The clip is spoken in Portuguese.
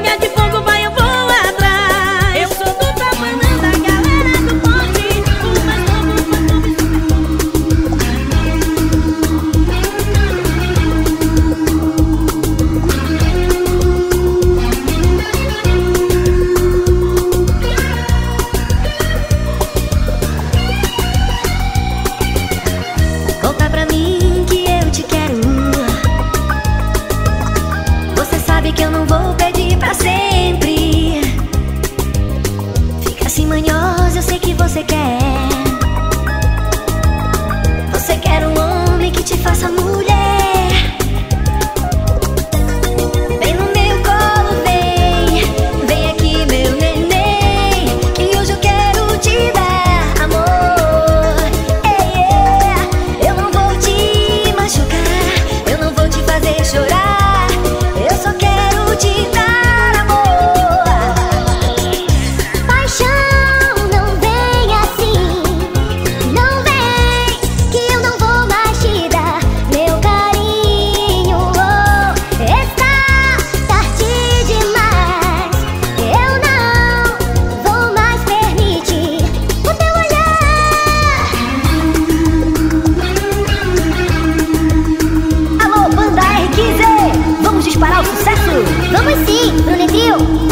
Joga de fogo, vai, eu vou atrás. Eu sou do tamanho da galera do bonde. Conta pra mim que eu te quero. Você sabe que eu não vou pedir Again. Vamos sim, Brunetril!